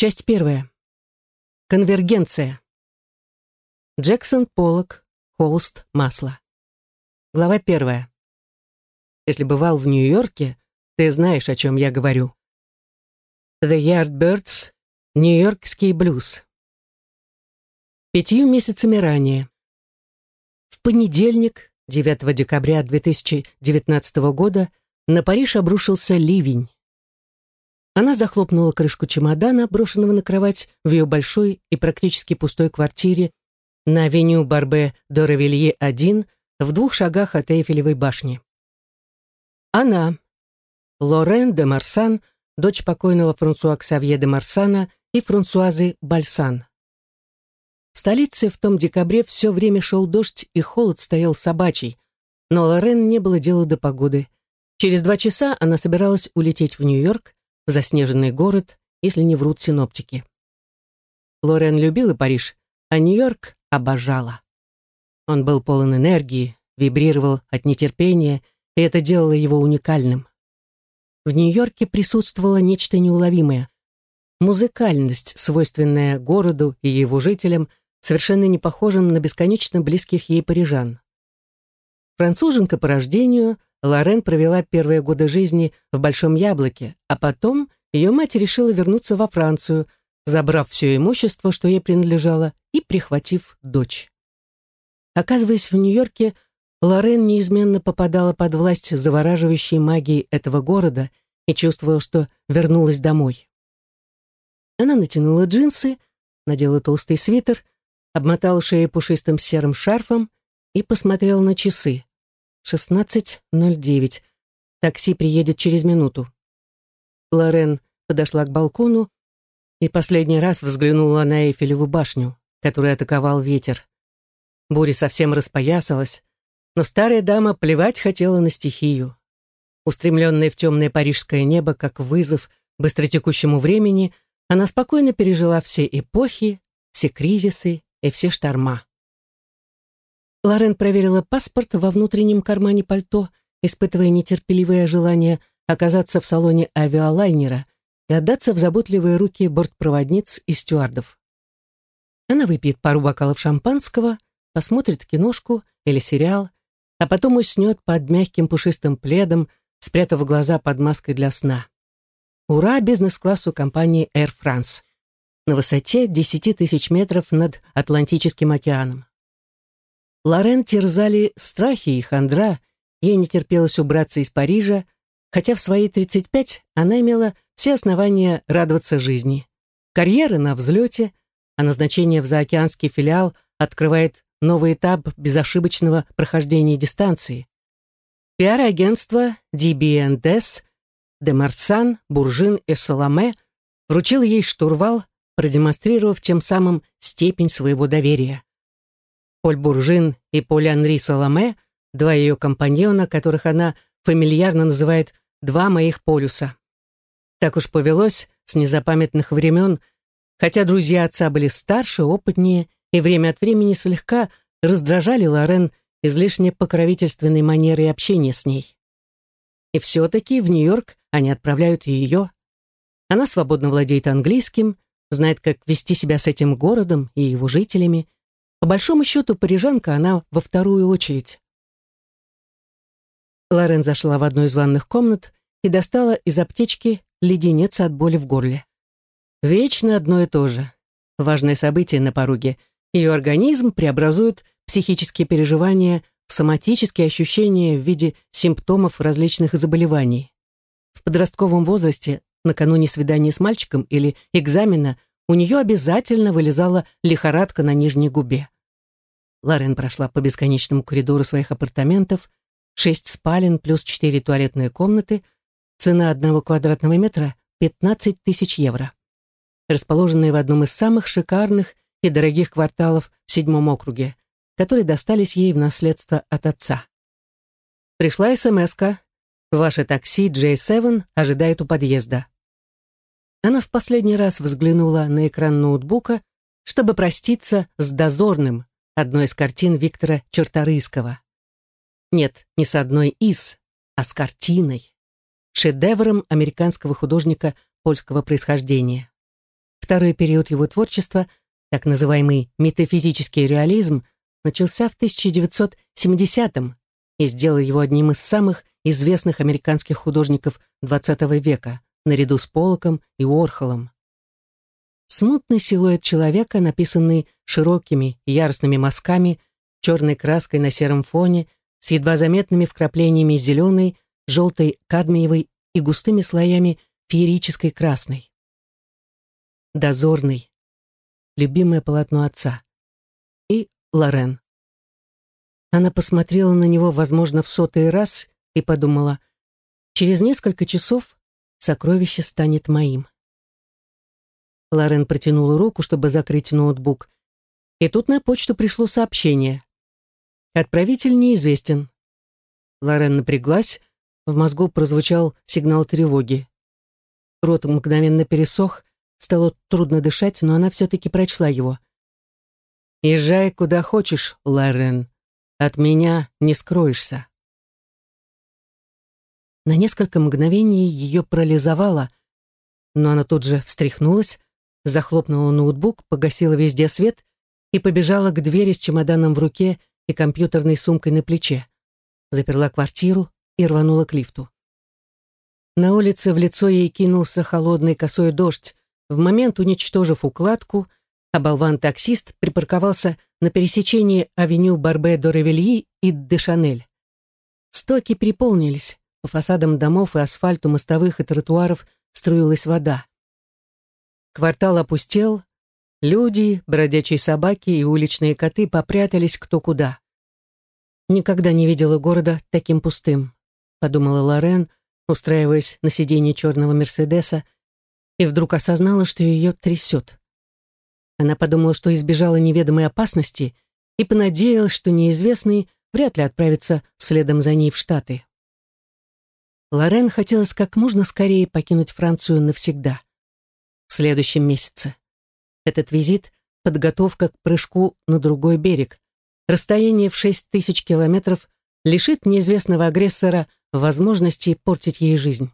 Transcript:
Часть первая. Конвергенция. Джексон Поллок. Холст. Масло. Глава первая. Если бывал в Нью-Йорке, ты знаешь, о чем я говорю. The Yardbirds. Нью-Йоркский блюз. Пятью месяцами ранее. В понедельник, 9 декабря 2019 года, на Париж обрушился ливень. Она захлопнула крышку чемодана, брошенного на кровать в ее большой и практически пустой квартире на авеню Барбе Доравилье 1 в двух шагах от Эйфелевой башни. Она, Лорен де Марсан, дочь покойного Франсуа Ксавье де Марсана и Франсуазы Бальсан. В столице в том декабре все время шел дождь и холод стоял собачий, но Лорен не было дела до погоды. Через два часа она собиралась улететь в Нью-Йорк, в заснеженный город, если не врут синоптики. Лорен любила Париж, а Нью-Йорк обожала. Он был полон энергии, вибрировал от нетерпения, и это делало его уникальным. В Нью-Йорке присутствовало нечто неуловимое. Музыкальность, свойственная городу и его жителям, совершенно не похожим на бесконечно близких ей парижан. Француженка по рождению, Лорен провела первые годы жизни в Большом Яблоке, а потом ее мать решила вернуться во Францию, забрав все имущество, что ей принадлежало, и прихватив дочь. Оказываясь в Нью-Йорке, Лорен неизменно попадала под власть завораживающей магии этого города и чувствовала, что вернулась домой. Она натянула джинсы, надела толстый свитер, обмотала шею пушистым серым шарфом и посмотрела на часы. 16.09. Такси приедет через минуту. Лорен подошла к балкону и последний раз взглянула на Эйфелеву башню, которую атаковал ветер. Буря совсем распоясалась, но старая дама плевать хотела на стихию. Устремленная в темное парижское небо, как вызов быстротекущему времени, она спокойно пережила все эпохи, все кризисы и все шторма. Лорен проверила паспорт во внутреннем кармане пальто, испытывая нетерпеливое желание оказаться в салоне авиалайнера и отдаться в заботливые руки бортпроводниц и стюардов. Она выпьет пару бокалов шампанского, посмотрит киношку или сериал, а потом уснет под мягким пушистым пледом, спрятав глаза под маской для сна. Ура бизнес-классу компании Air France на высоте 10 тысяч метров над Атлантическим океаном. Лорен терзали страхи и хандра, ей не терпелось убраться из Парижа, хотя в свои 35 она имела все основания радоваться жизни. Карьера на взлете, а назначение в заокеанский филиал открывает новый этап безошибочного прохождения дистанции. Пиар-агентство DB&S, Демарсан, Буржин и Соломе вручил ей штурвал, продемонстрировав тем самым степень своего доверия. Поль Буржин и Поль Анри Соломе, два ее компаньона, которых она фамильярно называет «два моих полюса». Так уж повелось с незапамятных времен, хотя друзья отца были старше, опытнее и время от времени слегка раздражали Лорен излишне покровительственной манерой общения с ней. И все-таки в Нью-Йорк они отправляют ее. Она свободно владеет английским, знает, как вести себя с этим городом и его жителями, по большому счету, парижанка она во вторую очередь. Лорен зашла в одну из ванных комнат и достала из аптечки леденец от боли в горле. Вечно одно и то же. Важное событие на пороге. Ее организм преобразует психические переживания в соматические ощущения в виде симптомов различных заболеваний. В подростковом возрасте, накануне свидания с мальчиком или экзамена, у нее обязательно вылезала лихорадка на нижней губе. Лорен прошла по бесконечному коридору своих апартаментов, шесть спален плюс четыре туалетные комнаты, цена одного квадратного метра — 15 тысяч евро. Расположенные в одном из самых шикарных и дорогих кварталов в седьмом округе, которые достались ей в наследство от отца. Пришла смс -ка. Ваше такси J7 ожидает у подъезда. Она в последний раз взглянула на экран ноутбука, чтобы проститься с дозорным, одной из картин Виктора Черторийского. Нет, не с одной из, а с картиной. Шедевром американского художника польского происхождения. Второй период его творчества, так называемый метафизический реализм, начался в 1970-м и сделал его одним из самых известных американских художников XX века, наряду с Полоком и Уорхолом. Смутный силуэт человека, написанный широкими яростными мазками, черной краской на сером фоне, с едва заметными вкраплениями зеленой, желтой, кадмиевой и густыми слоями феерической красной. Дозорный. Любимое полотно отца. И Лорен. Она посмотрела на него, возможно, в сотый раз и подумала, через несколько часов сокровище станет моим. Лорен протянула руку, чтобы закрыть ноутбук. И тут на почту пришло сообщение. Отправитель неизвестен. Лорен напряглась, в мозгу прозвучал сигнал тревоги. Рот мгновенно пересох, стало трудно дышать, но она все-таки прочла его. «Езжай куда хочешь, Лорен. От меня не скроешься». На несколько мгновений ее парализовало, но она тут же встряхнулась, захлопнула ноутбук, погасила везде свет и побежала к двери с чемоданом в руке и компьютерной сумкой на плече. Заперла квартиру и рванула к лифту. На улице в лицо ей кинулся холодный косой дождь, в момент уничтожив укладку, а болван-таксист припарковался на пересечении авеню Барбе-до-Ревельи и Де-Шанель. Стоки переполнились, по фасадам домов и асфальту мостовых и тротуаров струилась вода. Квартал опустел, люди, бродячие собаки и уличные коты попрятались кто куда. «Никогда не видела города таким пустым», — подумала Лорен, устраиваясь на сиденье черного Мерседеса, и вдруг осознала, что ее трясет. Она подумала, что избежала неведомой опасности и понадеялась, что неизвестный вряд ли отправится следом за ней в Штаты. Лорен хотелось как можно скорее покинуть Францию навсегда. В следующем месяце. Этот визит — подготовка к прыжку на другой берег. Расстояние в шесть тысяч километров лишит неизвестного агрессора возможности портить ей жизнь.